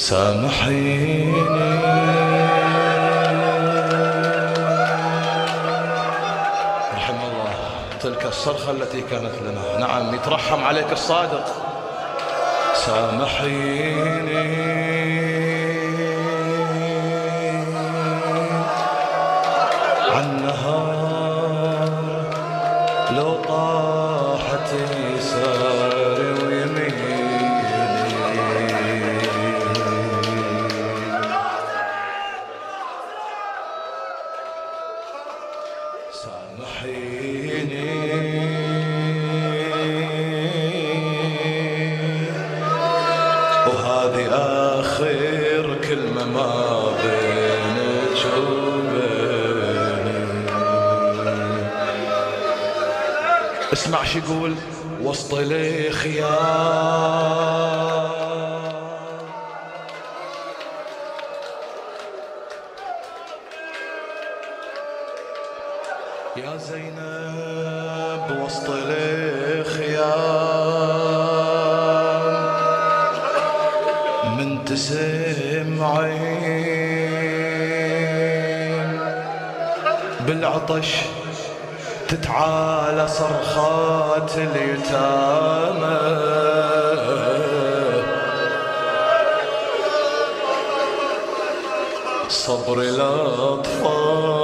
سامحيني. رحم الله تلك الصرخة التي كانت لنا. نعم، يترحم عليك الصادق. سامحيني. عن نهار لو طاحت يساري وهذه آخر كلمة ما بينك وبيني اسمع شو يقول وسط الخيام يا زينب وسط الخيام. من تسمعين بالعطش تتعالى صرخات اليتامى. صبر الأطفال.